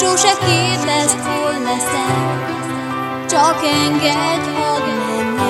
Sose kérdezd, hol leszel, csak engedj, hadd menjek.